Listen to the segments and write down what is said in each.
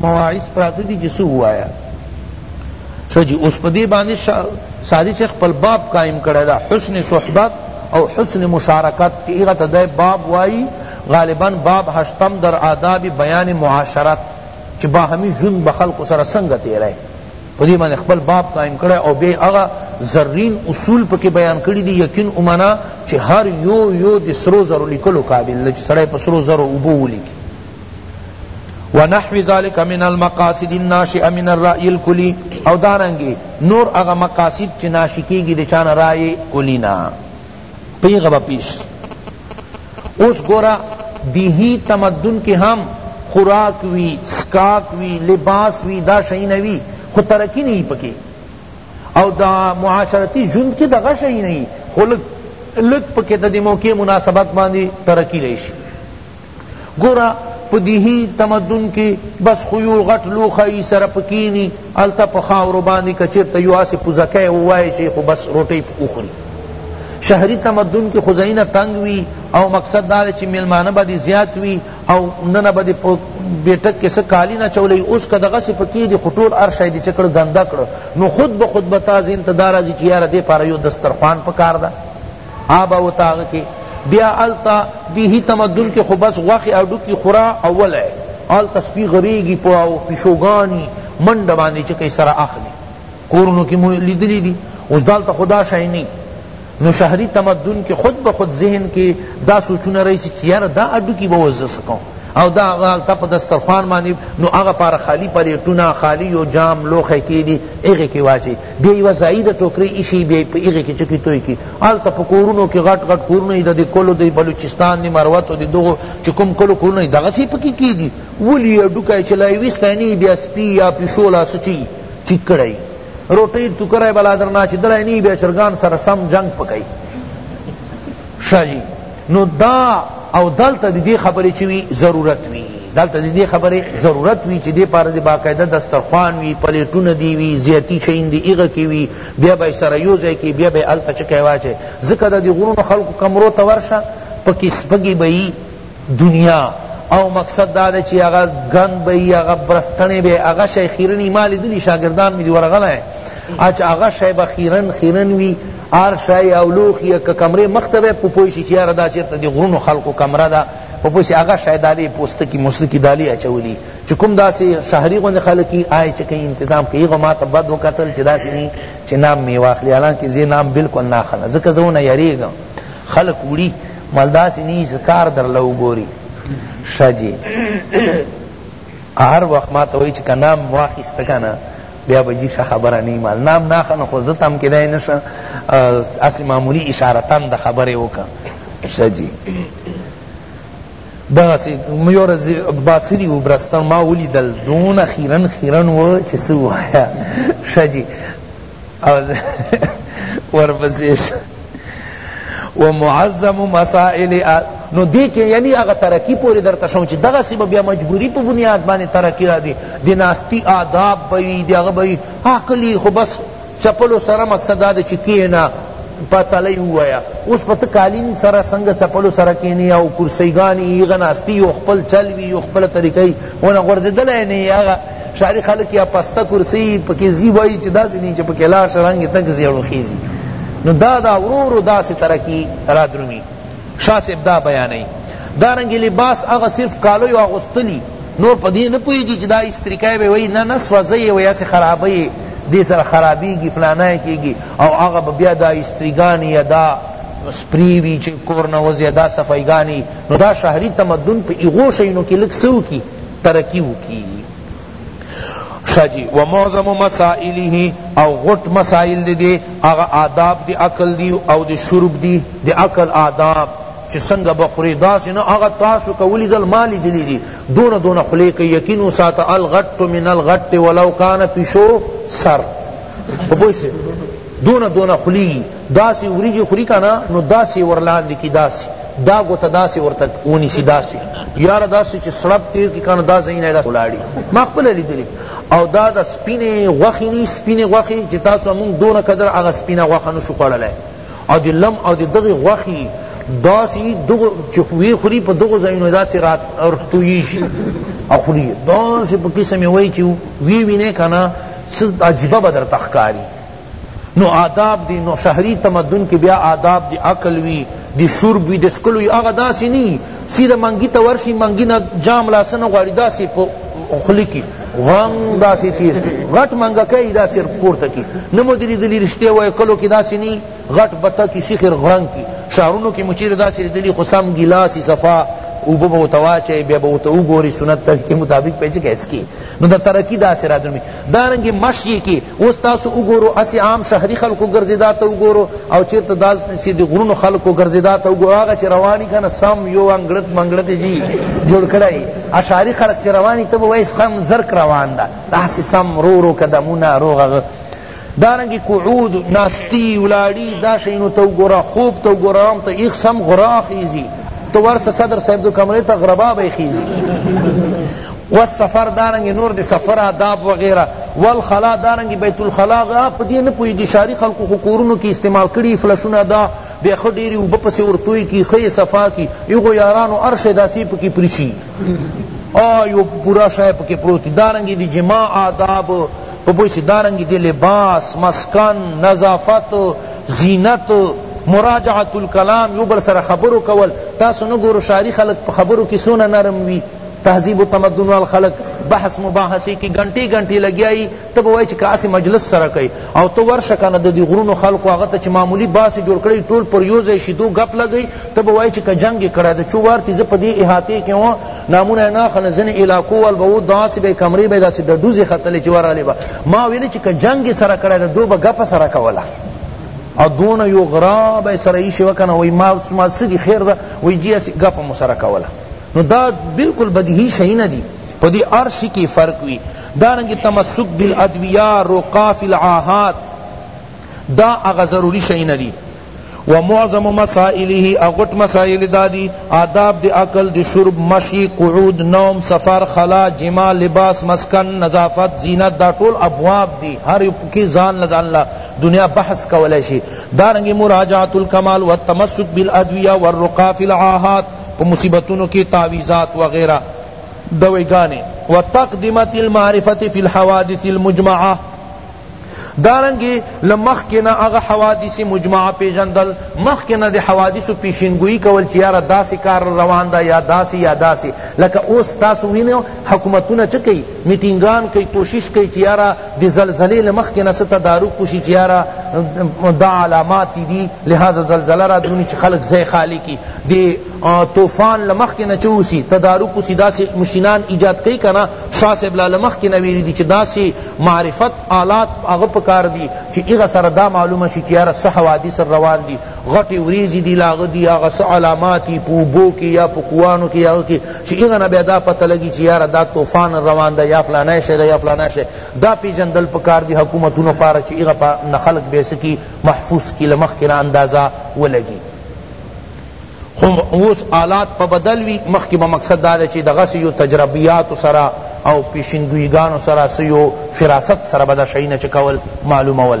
مواعظ پراته دی چی څه ووایه ښه جی اوس په دی باندی سادی صاحب خپل باب قائم کړی دا حسن صحبت او حسن مشارکت چی هغه ته دی باب وایی غالبا باب هشتم در آداب بیان معاشرت چی باهمی ژوند به خلقو سره څنګه تیری په دی باندی خپل باب قائم کړی او بیا هغه زرین اصول پکی بیان کړی دی یقین ومنه چی هر یو یو د سرو زرو لیکلو قابل دی چی سړی په سرو زرو اوبو ولیکی ونحو ذلك من المقاصد الناشئه من الرأي الكلي او دارنګي نور هغه مقاصد چې ناشئ کیږي د چانه رائے کلی نه پیغه به پیش اوس ګورا دیهی تمدن کې هم خوراک وی سکاک وی لباس وی دا شئی نوی خو ترقی نہیں پکې او دا معاشرتی ژوند کې دغه شئی نہیں خو لک پکې د دې موقع مناسبت باندې ترقی راشي ګوره په دیهی تمدن کی بس خو یو غټ لوښی سره په کینی هلته په خاورو باندی که چیرته یو هسی پوزکی ووای شی خو بس روټی په وخوری شهری تمدن کی خو ځایونه تنګ وی او مقصد دا دی چی میلمانه به دی زیات وی او ننه به دی په بیټک کی څه کالی نه چولی اوس که دغسی په کی دی خو ټول هر شی دی چه کړ ګنده کړ نو خود به خود به تا ذهن ته دا راځی چی یاره دی پاره یو دسترخوان پکار ده آب او تاغ کی بیا التا دیهی تمدن کی خو بس غوښی او ډوکی خورا او وله التا سپی غریږی په او پیشوګانی منډه باندې چکی سره اخلی کورنو کی مو لیدلی دی اوس دالته خو دا شی نی نو شهری تمدن کی خود بخود ذهن کی دا سوچونه رئیسی چی یاره دا اډوکی به وزه سکو او دا غالتا په دسترخوان باندې نو هغه پار خالی پلیټونه خالی یو جام لوخه کیدی هغه کی واچي بیا یوه ځایی ده ټوکرۍ ایښی بیا په هغې کې چکی توی کړي هلته په کورونو کې غټ غټ کورونه دي د دې کلو د بلوچستان د مروتو د دغو چې کوم کلو کورونه دي دغسې یې پکې کیږي ولي یې هډوکی یې چې لا یې ویستی نه وي بیا سپي یا پیشو لا څه چي چیک کړی روټۍ ټوکری به لا درنه چې دلی نه وي بیا چرګان سره سم جنګ پکوي شه جي نو دا او دلته دی دی خبری چی وی ضرورت وی دلته دی دی خبری ضرورت وی چی دی پاره دی باقاعده دسترخوان وی پلیټونه دی وی زیاتی شین دی ایغه کی وی بیا به سره یو ځای کی بیا به الته چکی واچی ځکه دا دی غرونو خلقو کمرو ته ورشه پکی سپګی بئی دنیا او مقصد دا دی چی هغه گند بئی هغه برستنی بئی هغه شی خیرنی مال دلی شاگردان می دی ورغلی اچ هغه شی به خیرن خیرن وی هر شی او لوښی که کمرې مخ ته وی په پوه شی چی یاره دا چیرته د غرونو خلقو کمره ده په پوه شی هغه شی دالی پوستکی موستکی دالی اچولی چی کوم داسی شهری غوندی خلق یی آی چه کئی انتظام کئی هغه ماته بد وکتل چی داسی نی چی نام می واخلی حالانکه زه نام بلکل نه اخلم ځکه زه ونه یریږم خلق وړی مال داسی نی چی کار درله وګوری ښه جی هر وخت ماته وایی چی که نام واخیست کنه بیا به جی ښه خبره نه مال نام ناخن خو زه تم کېدای نه شم هسې معمولي اشارتاً د خبرې وکړه ښه جی دغسې مې یو ورځ باسلي وو برستن ما ولیدل دونه خیرن خیرن و چې څه ووایه ښه جی ورپسې و معظم مسائل نو دی که یعنی هغه ترقی پوری درته شوم چې دغه سی بیا مجبوری په بنیاد باندې ترقی را دی دی ناستی آداب بوی دی هغه بوی عقلی خو بس چپلو سره مقصد دا چې کینا پتلی ہوایا اس پت کالین سرا سنگ سپلو سرا کینی او کرسیگانی ایغا ناستی یو خپل چلوی یو خپل طریقی اونا غرزدل اینی آغا شاری خلک یا پسته کرسی پکې زی وای چې داسې نه چې پکې لار شرنګ تک زیړو خیزی نو دا دا ورورو داسې ترکی را درومی شاه صاحب دا بیانای دارنګ لباس هغه صرف کالو یو اغوستلی نور پدې نه پویږي چې دا استریکای به وای نه نه سوځي وای اسه خرابې دې سره خرابېږي فلانه کېږي او هغه بیا دا استریګانی یا دا سپریوی چې کور نه وځي دا صفایګانی نو دا شهري تمدن په ایغو شینو کې لکسو کی ترقی وکی شا جی و معظم مسائله او غټ مسائل دی دی اغا آداب دی عقل دی او دی شرب دی دی عقل آداب چی سنگ بخوری داسی نا اغا تاسو کولی دل مالی دلی دی دون دون خلی که یقینو سات الغت من الغت ولو کان پیشو سر پویسی دون دون خلی داسی وریجی خوری کنه نو داسی ورلاندی کی داسی دا گوتا داسی ورته ونیسی داسی یاره داسی چی سړپ تیر کی کنه دا زینه دا ولاړی ما خپل لیدلی او دا د سپینه غوخی نی سپینه غوخی چی تاسو مونږ دونه قدر هغه سپینه غوخه نشو خوړلای او دی لم او دی دغه غوخی داسی دغه چی وی خوری په دغه زینه داسی رات ورتویش اخوری داسی په قسم وی چی وی وینه کنه څه عجیبه بدر تخکاری نو آداب دی نو شهری تمدن کی بیا آداب دی اکل وی دی شرب وی دی سکلو وی اغا داسی نی سیده منگی تا ورشی منگی نا جام لاسن غواری داسی پو خلی کی غنگ داسی تیر غٹ منگا کئی داسی پورتا کی نمو دلی دلی رشتے وی کلو کی داسی نی غٹ بتا کی سیخر غنگ کی شهرونو کی مچیر داسی دلی خسام گلاسی صفا او به بو تواچه بیا بو تو گوری سنت تر کی مطابق پیچ کیس کی نو دا ترقی دا سرادر می دارنگی مشی کی اوس تاسو وګورو هسی عام شهری خلکو ګرځیدا ته وګورو او چیرته دا چې د غرونو خلکو ګرځیدا ته وګورو هغه چې رواني کنه سم یو انګړت منګړت جی جوړ کړی اشاری خلک چې رواني ته وای سم زرک روان ده داسې سم رو رو قدمونه روغه دارنگی قعود ناستی ولاړی دا شینو تو ګورا خوب تو ګورام ته ایخ سم غرا خیزی تو ورس صدر صاحب دو کمرې ته غربا به خیزی والسفر دارنګ نور د سفر آداب وغیرہ والخلا دارنګ بیت الخلا غا په دې نه پوهیږي شاری خلکو خو کورونو کې استعمال کړي فلشونه دا بیا خو ډېری اوبه پسې ورتوی کی خې صفا کی یغو یارانو ارش داسی پکې پریشي او یو پورا شای پکې پروت دارنګ دی جماع آداب په پوښ دارنګ دی لباس مسکن نظافت زینت مراجعه الکلام یو بل سره خبرو کول تاسو نو ګورو شاری خلک په خبرو کې سونه نرم وی تهذیب و تمدن وال خلق بحث مباحثه کی گھنٹی گھنٹی لگیا ای ته به وای چې کاسه مجلس سره کوي او ته ورشه کنه د دې غرونو خلقو هغه ته چې معمولی باس جوړ کړي ټول پر یو ځای شیدو غپ لګي ته به وای چې ک جنگ کړه د چوار تیز په دې احاطه کې و نامونه نه خنه زن علاقو ول بو داس به کمرې به داس د دوزي خطلې چې وراله با ما ویل چې ک جنگ سره کړه دو به غپ سره کوله او دون یو غراب سره یې شو کنه وای ما ما سدي خیر ده وای جی اس غپ مسره کوله نو دا بالکل بدیهی شی نه دی په دې هر شي کې فرق وي دارنګه تمسک بالادویه رقا فی العاهات دا هغه ضروری شی نه دی و معظم مسائله اغټ مسائل دادی آداب دی عقل دی شرب مشی قعود نوم سفر خلا جما لباس مسکن نظافت زینت دا ټول ابواب دی هر کی ځان لزان لا دنیا بحث کولای شي دارنګ مراجعه الکمال والتمسک بالادویه والرقا فی العاهات په مصیبتونو کی تعویذات وغیره دوی ګانی و تقدمت المعرفة فی الحوادث المجمعة دارنګه له مخکی نه هغه حوادث مجمعة پیژندل مخکی نه د حوادثو پیشین ګویی کول چی یاره داسی کار روان ده یا داسی یا داسی لکه اوس تاسو وینی حکومتونه چه کئی میټینګان کوي کوشش کوي چی یاره د زلزلې له مخکې نه څه تدارک وشي چی یاره دا علامات دي لهذا زلزله را درونی چی خلق ځای خالی کی د طوفان له مخکې نه چه وشي تدارک وشي داسې مشینان ایجاد کوي کنه شاه صاحب لا له مخکې نه ویلي دي چې داسې معرفت آلات هغه پکار دي چې هغه سره دا معلومه شي چې یاره څه حوادث روان دي غټې وریځې دي لاغه دي هغه څه علامات دي په اوبو کې یا په کوانو کې هغه کې چی هغه نه بیا دا پته لګی چی یاره دا طوفان روان ده یا فلانی شی ده یا فلانی شی دا پیژندل پکار دی حکومتونو پاره چی هغه نه خلق بیا څه کی محفوظ کی له مخکی نه اندازه ولګی خو اوس حالات په بدل وی مخکی به مقصد دا چی دغسی یو تجربیات سره او پیشنگویگانو سره سیو فراست سره بدا شینا چکول معلومول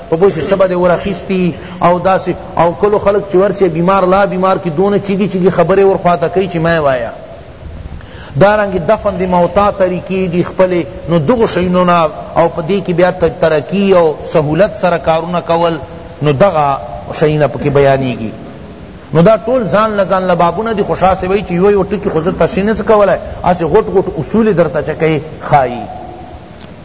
په پوه شې سبا دې ورخیستی او داسې او کلو خلک چې ورسې بیمار لا بیمار کی دونه چیګی چیګی خبرې ورخواته کوي چې مه وایه دارنګ دفن دی موتا طریقې دی خپل نو دغه شینو نه او په دې کې بیا ترقی او سہولت سره کارونه کول نو دغه شینه پکې بیانېږي نو دا ټول ځان له ځان له بابونه دي خوشا سي وای چې یو یو ټکی خو زه تشریح نه کولای اسې غټ غټ اصول درته چکه خایي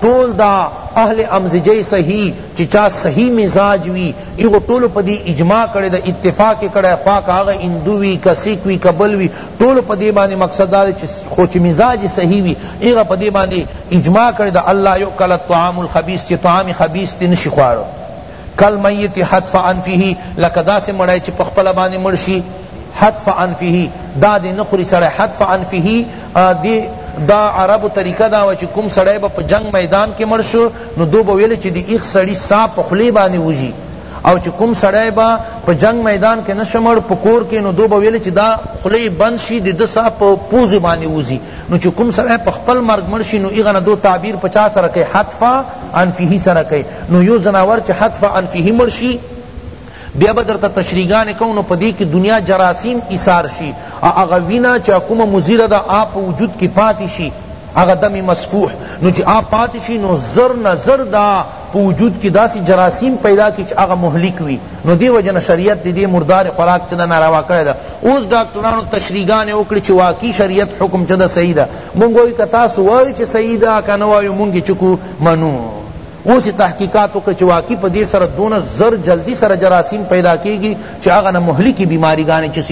ټول دا اهل امزجه صحیح چی چا صحیح مزاج وی ایغو ټولو په دی اجماع کړی ده اتفاق یې کړی خوا که هغه هندو وی که سیک وی که بل وی ټولو په دی باندی مقصد دا ده چی خو چی مزاج یې صحیح وی ایغه په دی باندی اجماع کړی ده الله یوکل الطعام الخبیث چی طعام خبیث تی نشی خوړو کالمیت حتف انفه لکه داسې مړی چې پخپله باندې مړ شي حتف انفه دا دې نه خوري سړی حتف انفه دې دا عربو طریقه دا و چې کوم سړی به په جنگ میدان کې مړ شو نو دو به ویل چې د ایخ سړی سا په خولې باندې وځي او چې کوم سړی به په جنگ میدان کې نشمړ په کور کې نو دو به ویل چې دا خلی بند شي د دسا په پوزې باندې وځي نو چه کوم سړی په خپل مرګ مړ شي نو هغه نه دو تعبیر په چا سره کوي حتف عن فيه سره کوي نو یو ځناور چه حتف عن فيه مړ شي بیا به درته تشریحګانې کوو نو په دې کې دنیا جراثیم ایثار شي او هغه وینه چې کومه مضره ده هغه په وجود کې پاتې شي هغه دم مصفوح نو چې هغه پاتې شي نو زر نه زر دا په وجود کی داسی جراثیم پیدا کی چه هغه مهلک وی نو دی وجه نه شریعت دی دی مردار خوراک چه ده ناروا کړی ده اوس ډاکټرانو تشریح ګانی وکړی چه واقعی شریعت حکم چه ده صحیح ده مونږ وایو که تاسو وایو چه صحیح ده کنه وایو مونږ چه کو منو اوس تحقیقات وکړه چې واقعي په دې سره دونه زر جلدی سره جراثیم پیدا کیږي چې هغه نه مهلکی بیماری ګانې چې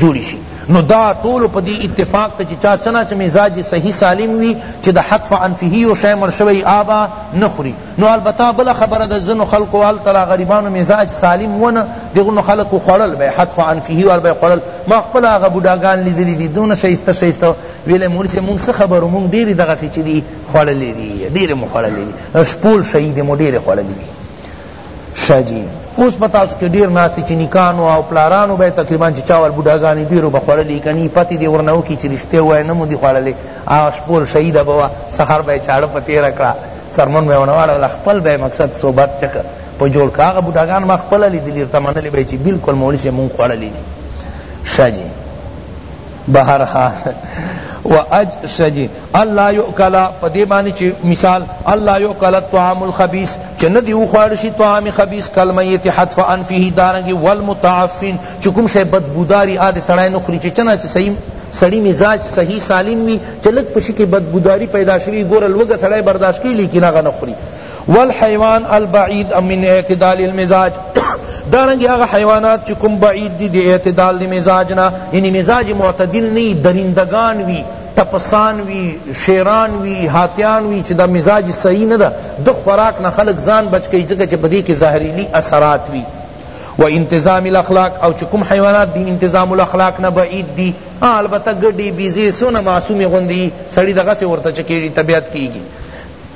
جوړی شی نو دا ټول په دی اتفاق ته چی چا چنا چه مزاج صحیح سالم وی چه د حتف انفه یو شی مړ شوی آبا نه خوری نو البته بل خبره ده ځنو خلقو هلته را غریبانو مزاج سالم ونه دغنو خلقو خوړل به حتف انفه ور به خوړل ما خپل هغه بوډاګان لیدلی دی دونه شایسته شایسته ویله مول سه مونږ څه خبرو مونږ ډیر دغه سی چی دی خوړلی دی ډیر مو خوړلی دی شپول شهید مو ډیر خوړلی دی شه جی اوس په تاسو کې ډیر ناس دي چې نیکانو او پلارانو به تقریبا چې چا ول بوډاګانې ډیرو به خوړلې کني پتی دې ورنه وکړي چې رښتیا وایي نه مو دي خوړلې هغه شپول شهیده به وه سهار به یې چاړه په تېره کړه سرمن به یې ونه واړوله خپل به یې مقصد صحبت چک په جوړ کړه هغه بوډاګان ما خپله لیدلي ورته منلې به یې چې بلکل مولوي صاحب مونږ خوړلې دي ښه جي بهرحال و اج سجی الله یؤکلا پدی باندې چې مثال الله یؤکلا الطعام الخبيث چې نه دی وخوړ شي طعام خبيث کلمه یت حذف انفه دارنګي والمتعفن چې کوم شی بدبوداری عاد سړای نه خوري چې چنه صحیح سړی مزاج صحیح سالم وي چې لږ پشي کې بدبوداری پیدا شوی ګور لوګه سړی برداشت کوي لیکن هغه نه خوري والحیوان البعید من اعتدال المزاج دارنگی هغه حیوانات چی کوم بعید دی دی اعتدال دی مزاج نا یعنی مزاج معتدل نی درندگان وی تپسان وی شیران وی هاتیان وی چی دا مزاج صحیح ندا د خوراک نه خلق ځان بچ کئ ځکه چی بدی کی زهریلی اثرات وی و انتظام الاخلاق او چی کوم حیوانات دی انتظام الاخلاق نه بعید دی البته گډی بیزی سونه معصوم غوندی سړی دغه سے ورته چکیږي طبیعت کیږي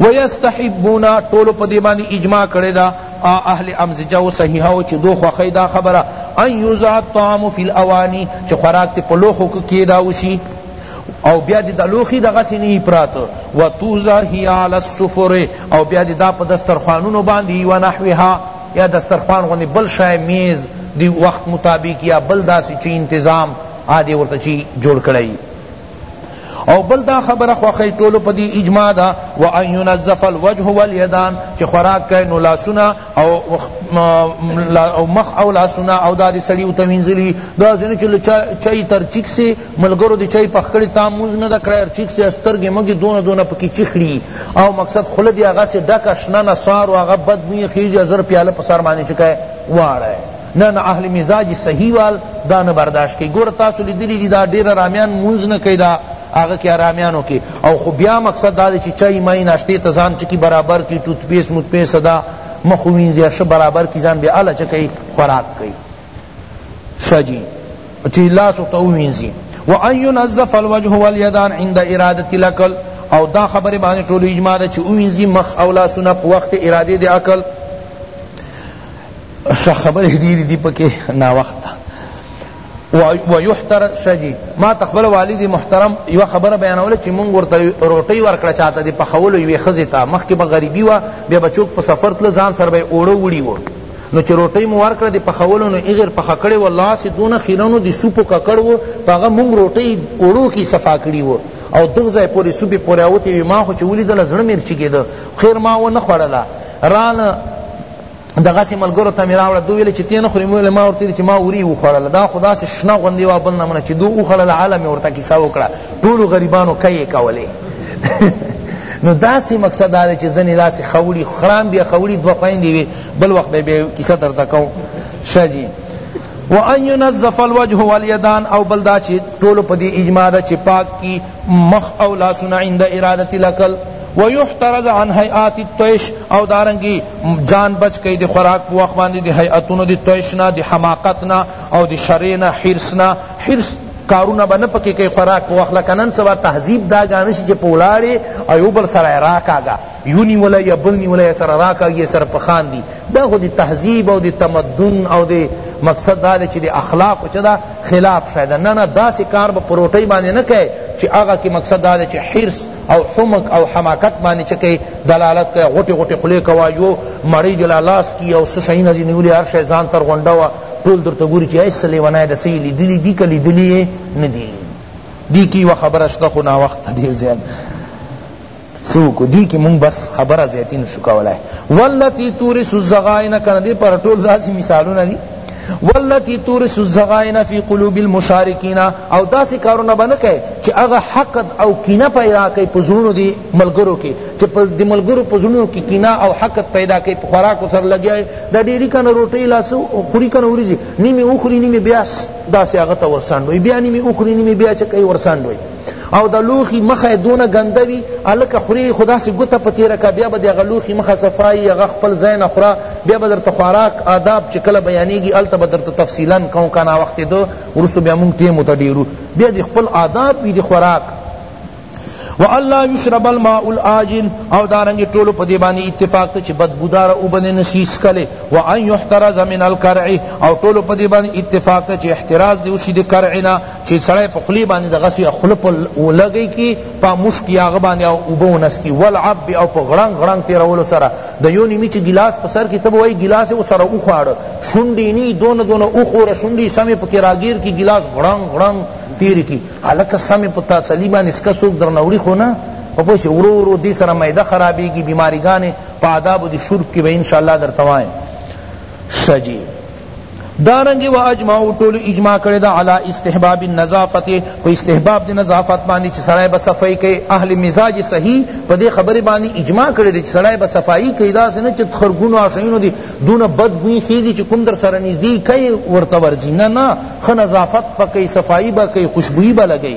ويستحبون ټولو په دې باندې اجماع کړې ده اهل امزجه او صحیحه او چې دو خوښی دا خبره ان یوزع الطعام فی الاوانی چې خوراک ته په لوښو کې کېدا وشي او بیا د لوخی دغه سینې پرات و توزا هی علی السفر او بیا د دا په دسترخوانونو باندې و نحوها یا دسترخوان غونې بل شای میز دی وقت مطابق یا بل داسی چی انتظام آدی ورته چی جوړ کړی او بل دا خبره خوخی ټولو په دی اجماع دا و ان ينظف الوجه واليدان چې خوراک کای نو لاسونه او او مخ او لاسونه او دا دی سړی او توینځلی دا ځنه چې چای تر چیک سي ملګرو دی چای پخکړی تا موز نه دا کړی چیک سي استرګې مګي دونه دونه پکې چخلی او مقصد خله دی هغه سي ډک شنه نصار او هغه بد می خيږي زر پیاله په سر باندې چکای واړه نه نه اهل مزاج صحیح وال دا نه برداشت کئی گوره تاسو لیدلی دی دا ډیر ارامیان مونز نه کئی دا هغه کی ارامیانو کی او خو بیا مقصد دا دی چی چای مای ناشته ته ځان چکی برابر کی ټوت پیس موت پیس دا مخ وینځی هر شه برابر کی ځان بیا اله چه کئی خوراک کئی شه جی چی لاس ته وینځی وان ينظف الوجه واليدان عند اراده الاكل او دا خبر باندې ټول اجماع ده چې وینځي مخ او لاسونه په وخت اراده د عقل شه خبرې ډېرې دي پکې ناوخته ويحتر شجي ما تخبل والد محترم یو خبره بیانوله چې مونږ ورته روټي ورکړه چاته دی په خولو یوې خزې ته مخکې به غریبي وه بیا به چوک په سفر تله ځان سره به اوړه وړي وو نو چې روټۍ مو ورکړه د پخولو نو ایغر پخه کړې و الله سې دونه خیرنو د سوپو ککړ و په هغه مونږ روټۍ اوړو کې صفا کړي و او دغ ځای پورې سوپې پورې اوتې وي ما خو چې ولیدله زړه مې رچګېده خیر ما ونه خوړله رانه دغسې ملګرو ته مې راوړه دوی ویل چې تېنه خوري مې ویل ما ورته ویل چې ما وري وخوړله دا خو داسې شنه غوندې وه بل نه منه چې دوی وخوړله هله مې ورته کیسه وکړه ټولو غریبانو که یې کولې نو داسې مقصد دا دی چې ځینې داسې خوړي خران بیا خوړي دوه خویندې وي بل وخت به بیا کیسه درته کوم ښه جي وان ينظف الوجه واليدان او بلدا چې ټولو په دې اجماع ده چې پاک کی مخ او لاسونه عند ارادت الاکل ويحترز عن هيئات الطيش او دارنګي جان بچ کئ د خوراک په وخت باندې د هيئتونو د طيش نه د حماقت نه او د شرع نه حرص نه حرص کارونه بنه پکې کوي خوراک په وخت لکه نن سبا تهذیب دا ګانه شي چې په ولاړې او یو بل سره راکاږه یو نیولی یا بل نیولی یا سره راکاږي یا سره په خاندي دا خو د تهذیب او د تمدن او د مقصد دا دی چې د اخلاقو چه دا خلاف شی ده نه نه داسې کار به په روټۍ باندې نه کوې چې هغه کې مقصد دا دی چې حرص او حمق او حماقت باندې چه کوي دلالت کوي غوټې غوټې خولې کوه یو مړۍ جلا لاس کی او څه شیونه دې نیولي هر شی ځان تر غونډه وه ټول درته ګوري چې هېڅ لیونی د څه یې لیدلي دي که لیدلي یې نه دي دی کی و خبر اشته خو نا وخت دیر زیاد سوکو دی کی مونږ بس خبره زیاتی نشو کولای والتی تورس الزغائن کنه دی پر ټول داسی مثالونه دی والتی تورس الزغائن فی قلوب المشارکین او داسی کارونه بنه کئ چې هغه حقد او کینه پیدا کئ پزړونو دی ملګرو کې چې په دی ملګرو پزړونو کې کینه او حقد پیدا کئ په خوراک سر لګیای د ډیری کنه روټی لاسو خوري کنه ورزي نیمه اوخري نیمه بیا داسی هغه ته ورساندوی بیا نیمه اوخري نیمه بیا چکه ورساندوی او د لوښي مخه دونه ګنده وي هلکه خورې خو داسې ګوته په تېره که بیا به د هغه لوښي مخه صفا يي هغه خپل ځای نه خوره بیا به درته خوراک آداب چې کله بیانېږي هلته به درته تفصیلا کوم که ناوخته ده وروسته بیا موږ ټیم ورته ډېرو بیا دې خپل آداب وي د خوراک و الله یشرب الماء العاجل او دارنګ ټولو په دې باندې اتفاق ته چې بدبودار او بنه نشیس کله و ان یحترز من القرع او ټولو په دې باندې اتفاق ته چې احتراز دی وشي د قرعنا چی سړی په خولی باندی د غسی خوله په ولګی کی په مشک یا غ باندی او اوبه ونسکی والعب او په غړنګ غړنګ تیرولو سره د یو نیمی چی ګلاس په سر کی تب وای ګلاس او سره او خواړه شونډی نی دون دون او خور شونډی سم په کی راگیر کی ګلاس غړنګ غړنګ تیر کی الک سم په تسلی باندې اسکا سوک درنوړي خو نه په پوش ورو ورو دی سره میده خرابیږي بیماریګانې په آداب دی شرب کی به ان شاء الله درتوایم شجی دارنگی و اجمعو طول اجماع کرے دا علا استحباب النظافت پا استحباب دی نظافت باندی چی سرائی با صفائی کئی اہل مزاج صحیح پا دی خبر باندی اجماع کرے دی چی سرائی با صفائی کئی دا سنے چی خرگونو آشینو دی دون بد بوئی خیزی چی کم در سر نزدی کئی ورطا ورزی نا نا خ نظافت پا کئی صفائی با کئی خوشبوئی با لگئی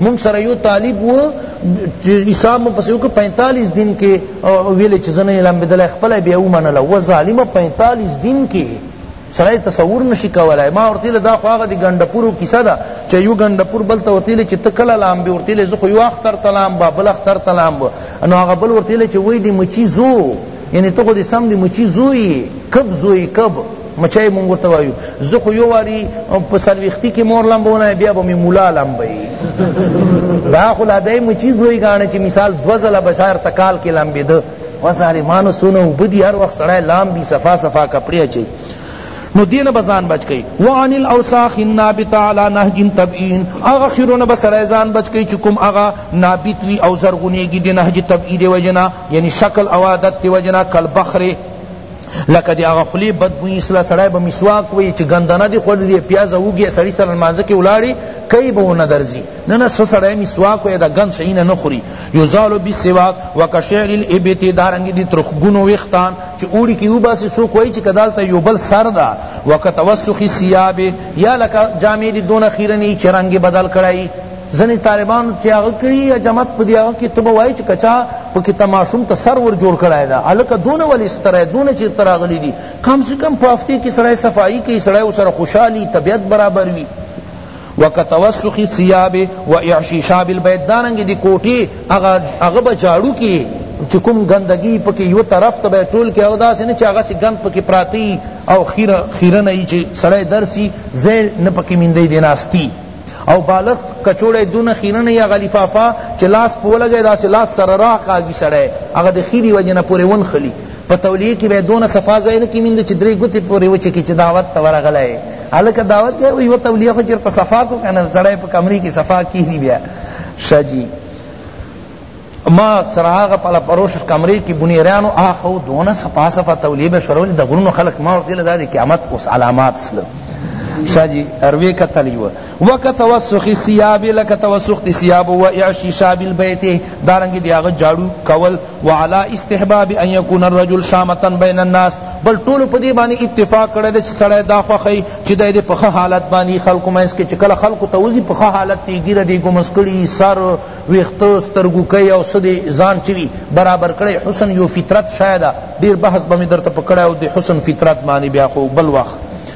مونږ سره یو طالب و چې حساب مو پسې وکړ 45 دن کې ویلې چې زنه اعلان بدلای خپل بیا ومنله و ظالمه 45 دن کې سړی تصور نشي کولای ما ورته دا خو هغه د ګنډپور کیسه ده چې یو ګنډپور بل ته ورته چې ته کله لام به ورته زه خو یو اختر تلام با بل اختر تلام نو هغه بل ورته چې وای دی مچی زو یعنی ته خو دې سم دې مچی زوی کب زوی کب مچای مونږ ورته وایو زه خو یو واري په څلوېښتي کې مور لمبونه بیا به مې ملا لمبوي دا خو لا دی مچي زوی ګاڼه چې مثال دوه ځله به چار ته کال کې لمبېده و ظالمانو څونه اوبه دي هر وخت سړی لامبي صفا صفا کپړې اچوي نو دی نه به ځان بچ کړي وعن الاوساخ النابته علی نهج طبیعي هغه خیرو نه به سړی ځان بچ کړي چې کوم هغه نابت وي او زرغونېږي د نهج طبیعي د وجې نه یعنی شکل او عادت د وجې نه کالبخر لکه دی هغه خلی بد بوی اصلاح سړی به مسواک وی چې ګندنه دی خور دی پیاز اوږي سړی سره لمانځه کې ولاړی کوي به ونه درځي نه نه څه سړی مسواک وی دا ګند شي نه نه خوري یزال بالسواک وکشعر الابط دارنګ دی ترخګونو وختان چې اوړي کې وباسي سو کوي چې کدالته یو بل سر دا وکتوسخ الثياب یا لک جامې دی دون خیرنی چې رنگ بدل کړای زنی طالبان چې هغه کړی یا جماعت په دی هغه کې ته وای چې کچا په کې تماشوم ته سر ور جوړ کړای دا الکه دون ول استره دون چې تراغلی دي کم سے کم په هفته کې سړی صفائی کې سړی سره خوشحالي طبیعت برابر وي و کتوسخ الثیاب و اعشیشاب البیت دارنګ دی کوټی هغه به جاړو کی چی کوم گندگی پکی یو طرف ته به ټول کی او داسی نه چی هغه سی گند پکی پراتی او خیر خیرن ای چی سړی درسی زی نه پکی میندی دی ناستی او بالغ کچوڑی دون خیرن ای هغه لفافه چی لاس پولګی داسی لاس سره را کاږی سړی هغه د خیری وجه نه پوری ونخلی په تولیه کی به دونه صفا ځای نه کی میند چې درې ګوتې پورې وچې کی چې دعوت ته ورغلی هلکه دعوت کې یو تولیه خو چېرته صفا کو کنه سړی په کمرې کې صفا کیږي بیا ښه جی ما سره هغه په لپروش کمرې کې بنیرانو آخو دونه صفا صفا تولیه به شرول د غرونو خلک ما ورته دا د قیامت اوس علامات سره ښه جی اروې کتلی و وکتوسخ الثياب لکه توسخ دی ثياب و اعشي شاب البيت دارنګ دی هغه جاړو کول وعلى استحباب ان يكون الرجل شامتا بين الناس بل ټول په دې باندې اتفاق کړی دی چې سړی دا خوخی چې د دې په حالت باندې خلق مینس کې چې کله خلق ته وزي په حالت دی ګیره دی ګمس کړي سر ویختو سترګو کوي او سدي ځان چوي برابر کړي حسن یو فطرت شاید ډیر بحث به مې درته پکړای او د حسن فطرت باندې بیا خو بل وخت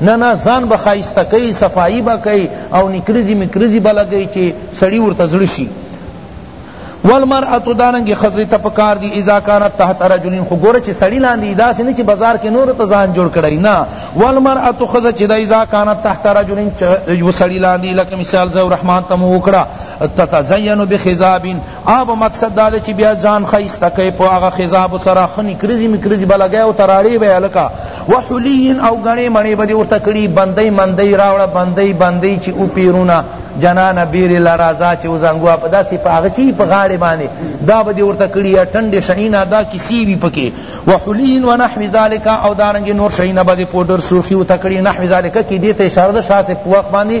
نه نه ځان به ښایسته کوي صفايي به کوي او نکریزي مکریزي به لګوي چې سړي ورته زړه شي والمرأة دارنګ ښځې ته پکار دي اذا كانت تحت رجل خو ګوره چې سړي لاندې داسې نه چې بازار کې نور ته ځان جوړ کړی نه والمرأة ښځه چې د اذا كانت تحت رجل یو سړي لاندې لکه مثال زه رحمان ته مو وکړه تتزین بخذاب آب مقصد دا دی چی بیا ځان خیسته کئ په هغه خضاب سره خنی کرزی مکرزی بلګی او تراړی به الکا وحلین او غنی منی بدی او تکړی بندی مندی راوړه بندی بندی چی او پیرونا جنان بیر لرازا چی او زنګوا په داسی په هغه چی په غاړی باندې دا بدی او تکړی ټنډ شینا دا کسی وی پکی وحلین ونحو ذالک او دارنګ نور شینا بدی پودر سرخی او تکړی نحو ذالک کی دیته اشاره ده شاسه په وخت باندې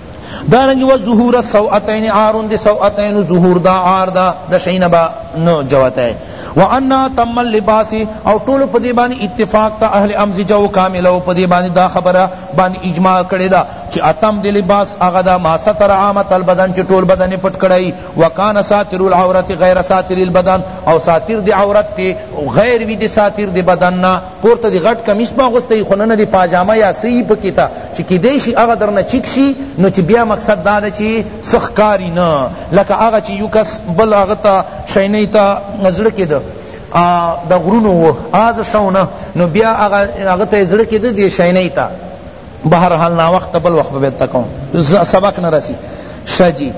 دارنگی و ظهور السوءتین عارون دی سوءتین ظهور دا عار دا دا شئینا با نو جوتا ہے وانا تم اللباس او ټول په دې باندې اتفاق ته اهل امزجه او کامل او په دې باندې دا خبره باندې اجماع کړي دا چې اتم د لباس هغه دا ما ستر عامه البدن چې ټول بدن پټ کړي وکانه ساتر العورت غیر ساتر البدن او ساتر د عورت ته غیر وی د ساتر د بدن نه پورته دې غټ کمیس په اغوسته یی خو ننه دې پاجامه یا څه یی پکی ته چی کیدای شی هغه درنه چیک شی نو چی بیا مقصد دا ده چی څه ښکاری نه لکه هغه چی یو کس بل هغه ته شینی ته زړه کیده د غرونو و آز شونه نو بیا هغه ته زړه کیده دې شینی ته بهر حال نا وخت بل وخت به درته کوم سبق نه رسی شه جی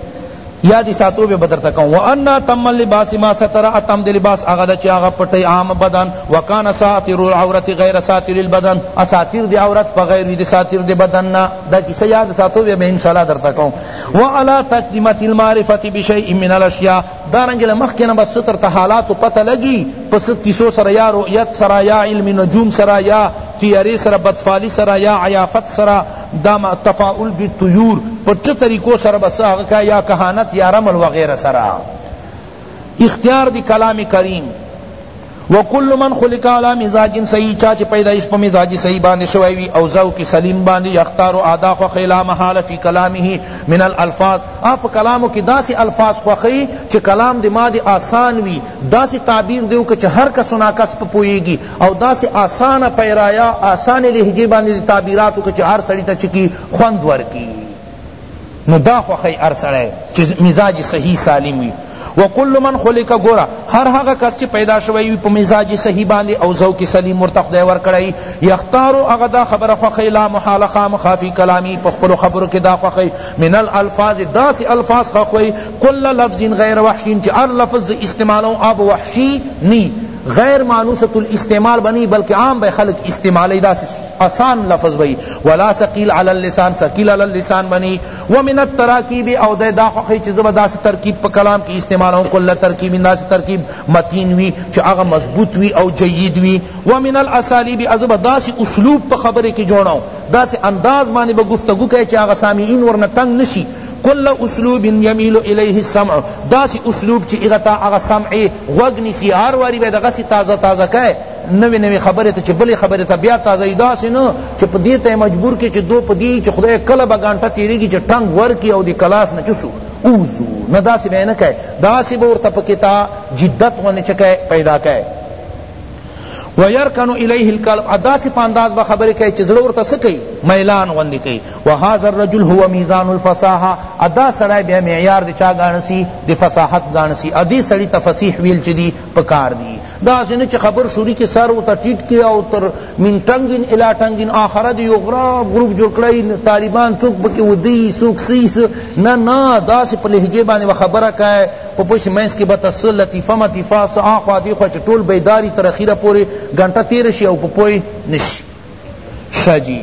یادی ساتو به بدر تکم وانا تم لباس ما ستر اتم دی لباس هغه د چاغه پټی عام بدن وکانا ساتر العورت غیر ساتر البدن اساتر دی عورت په غیر دی ساتر دی بدن نه دا کیسه یاد ساتو به ان شاء الله در تکم والا تقدمه المعرفه بشیء من الاشیاء دارنګ لمخ کنه بس ستر ته حالات پته لګی پس کیسو سره یا رؤیت سره یا علم نجوم سره یا طیارې سره بدفعلی سره یا عیافت سره دا تفاعل بالطیور په څه طریقو سره به څه هغه کا یا کهانت یا رمل وغیره سره اختیار دی کلام کریم وکل من خلق علی مزاج صحیح چا چ پیدائش په مزاج صحیح باندې شوی وی او ذوق سلیم باندې یختار ادا خو خلا محال فی کلامه من الالفاظ اپ کلامو کې داسې الفاظ خوخی چې کلام د ماده آسان وی داسې تعبیر دیو چې هر کس ناکس په پویږي او داسې آسانه پیرایا آسانې لهجې باندې دې تعبیرات وکړه چې هر سړي ته چې کی خوند ورکړي نو دا خوښوي هر سړی چې مزاج صحیح سالم وي وکل من خلق گورا هر هغه کس چې پیدا شوی وي په مزاج صحیح باندې او ذوق سلیم ورته خدای ورکړی یختار هغه دا خبره خوښی لا محاله خامخا فی کلامی په خپلو خبرو کې دا خوښی من الالفاظ داسې الفاظ خوښوي کل لفظ غیر وحشین چې هر لفظ استعمالو آب وحشی نی غیر مانوسۃ الاستعمال به نه وي بلکې عام به خلک استعمالوي داسې اسان لفظ به وي ولا ثقیل علی اللسان ثقیل علی اللسان به نه وي ومن التراکیب او دی دا خوښوي چې زه به داسې ترکیب په کلام کې استعمالوم کل ترکیب داسې ترکیب متین وي چې هغه مضبوط وي او جید وي ومن الاسالیب زه به داسې اسلوب په خبرې کې جوړوم داسې انداز باندې به گفتگو کوي چې هغه سامعین ورنه تنګ نه شي کل اسلوب یمیل الیه السمع داسی اسلوب چی هغه تا هغه سمع غوږ نیسی هر واری به دغسی تازه تازه کای نوی نوی خبره ته چی بلی خبره ته بیا تازه ای داسی نه چی په دې ته مجبور کی چی دو په دې چی خدای کله به غانټه تیریږي چی ټنګ ورکی او دی کلاس نه چسو اوزو نه داسی به نه کای داسی به ورته په کتا جدت ونه چکای پیدا کای ويرکن الیه القلب داسې په انداز به خبرې کوي چې زړه ورته څه کوي میلان غوندې کوي وهذا الرجل هو میزان الفصاحه ادا سړی بیا معیار د چا ګاڼه سي د فصاحت ګاڼه سي ادي سړی ته فصیح ویل چې دي په کار دي داسې نه چې خبر شروع کې سر ورته ټیټ کړي او تر من ټنګین الی ټنګین آخره د یو غرا ګروپ جوړ کړی طالبان څوک پکې ودی څوک سیس نه نه داسې په لهجې باندې خبره کوي په پوسی مینځ کی به ته څه لطیفه مطیفه څه آخوا دیخوا چی ټول بیداری تر اخیره پوری ګنټه تیره شی او په پوه نشی شه جی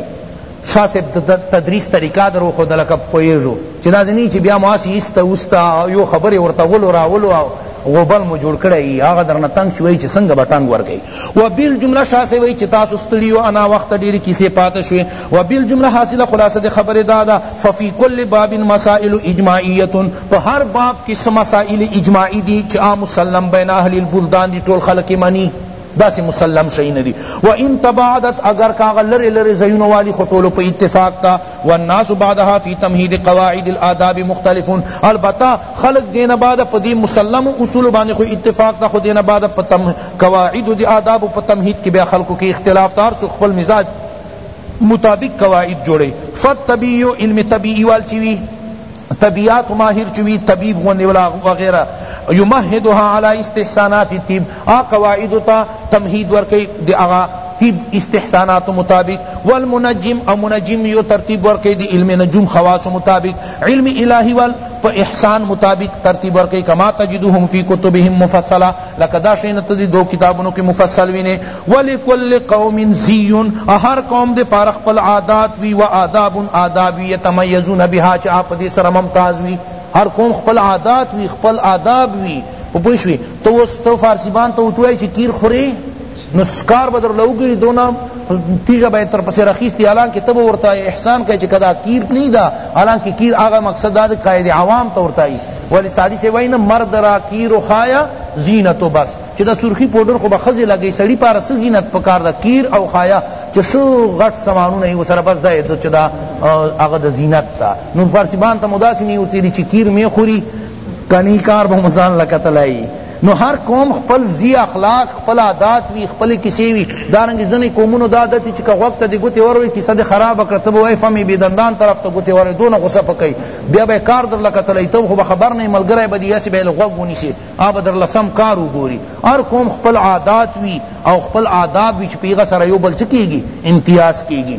شاه صاحب د تدریس طریقه در وښوده لکه پوهیږو چی داسی نه چی بیا مو هسی ایسته اوسته یو خبری ورته غولو راولو غوبل مو جوړ کړی وي هغه درنه تنګ شي وایي چې څنګه به ټنګ ورکوي و بیل جمله شاه صاحب وایي چې تاسو ستړي یو انا وخت ډېرې کیسې پاته شوې و بیل جمله حاصله خلاصه د خبرې دا ده ففي کل باب مسائل اجماعیه په هر باب کی څه مسائل اجماعی دی چی آ مسلم بین اهل البلدان دی ټول خلق یې منی داسی مسلم شئی ندی و ان تباعدت اگر که هغه لرې لرې ځایونه والی خو ټولو په اتفاق تا والناس بعدها فی تمهید قواعد الآداب مختلفون البته خلق دین بعد په دې مسلم اصول باندې خو اتفاق تا خو دین بعد په تم قواعد دی آداب په تمهید کې بیا خلقو کې اختلاف تار څو خپل مزاج مطابق قواعد جوړي فطبیعی علم طبیعی وال چوی طبیعیات ماهر چوی طبیب غوندی ولا وغیرہ یمهدها علی استحسانات الطب آ قواعد تا تمهید ورکی دی اغا طب استحسانات مطابق والمنجم او منجم یو ترتیب ورکی دی علم نجوم خواص مطابق علم الہی وال پا احسان مطابق ترتیب ورکی کما تجدهم فی کتبهم مفصلہ لکه دا شین ته دی دو کتابونو کې مفصل ویني ولکل قوم زیون هر قوم دې پار خپل عادات وی و آداب آداب یتمیزون بها چې اپ دې سره ممتاز وی هر قوم خپل عادات وی خپل آداب وی په پوښوي تو اوس تو فارسیبان ته وتوای چې کیر خوري نو سکار به درله وګری دونه تیږه به تر پسې راخیستی حالانکه ته به ورته احسان کوي چې کدا کیر نه ده حالانکه کیر هغه مقصد دا قاعد عوام ته ورته وي ولی سادی سے وای نه مرد را کیر خایا زینت و بس چې دا سرخی پودر خو به خزه لګی سړی پار س زینت پکار دا کیر او خایا چې شو غټ سامانونه یې وسره بس دا چې دا هغه د زینت تا نو فارسی بان ته مداسنی او تیری چې کیر می خوري کنی کار به مزان لکتلای نو هر قوم خپل ځی اخلاق خپل عادات وی خپلی کیسی وی دارنګه ځنی قومونو دا عادت وی چی که غوږ ته دی ګوتی وروی کیسه دی خرابه کړه ته به وایی فمی بی دندان طرف ته ګوتی وروی دونه غصه په کوی بیا به کار درله کتلی ته خو به خبر نه یی ملګری به دی هسی به له غوږ ونیسی هغه به درله سم کار وګوری هر قوم خپل عادات وی او خپل آداب وی چی په هغه سره یو بل څه کیږی امتیاز کیږی